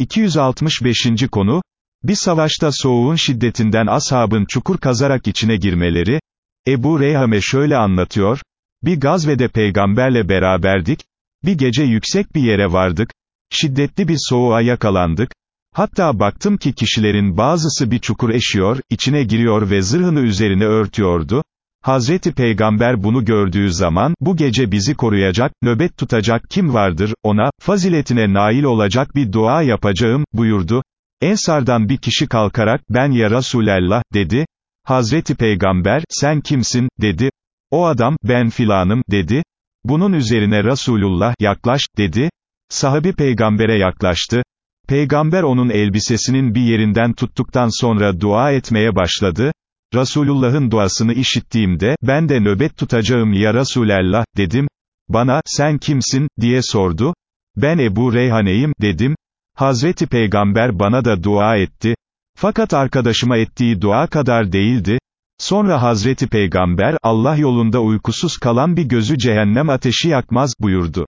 265. konu, bir savaşta soğuğun şiddetinden ashabın çukur kazarak içine girmeleri, Ebu Reyhame şöyle anlatıyor, bir gazvede peygamberle beraberdik, bir gece yüksek bir yere vardık, şiddetli bir soğuğa yakalandık, hatta baktım ki kişilerin bazısı bir çukur eşiyor, içine giriyor ve zırhını üzerine örtüyordu, Hazreti Peygamber bunu gördüğü zaman, bu gece bizi koruyacak, nöbet tutacak kim vardır, ona, faziletine nail olacak bir dua yapacağım, buyurdu. Ensardan bir kişi kalkarak, ben ya Resulallah, dedi. Hazreti Peygamber, sen kimsin, dedi. O adam, ben filanım, dedi. Bunun üzerine Resulullah, yaklaş, dedi. Sahabi peygambere yaklaştı. Peygamber onun elbisesinin bir yerinden tuttuktan sonra dua etmeye başladı. Resulullah'ın duasını işittiğimde, ben de nöbet tutacağım ya Resulallah, dedim. Bana, sen kimsin, diye sordu. Ben Ebu Reyhane'yim, dedim. Hazreti Peygamber bana da dua etti. Fakat arkadaşıma ettiği dua kadar değildi. Sonra Hazreti Peygamber, Allah yolunda uykusuz kalan bir gözü cehennem ateşi yakmaz, buyurdu.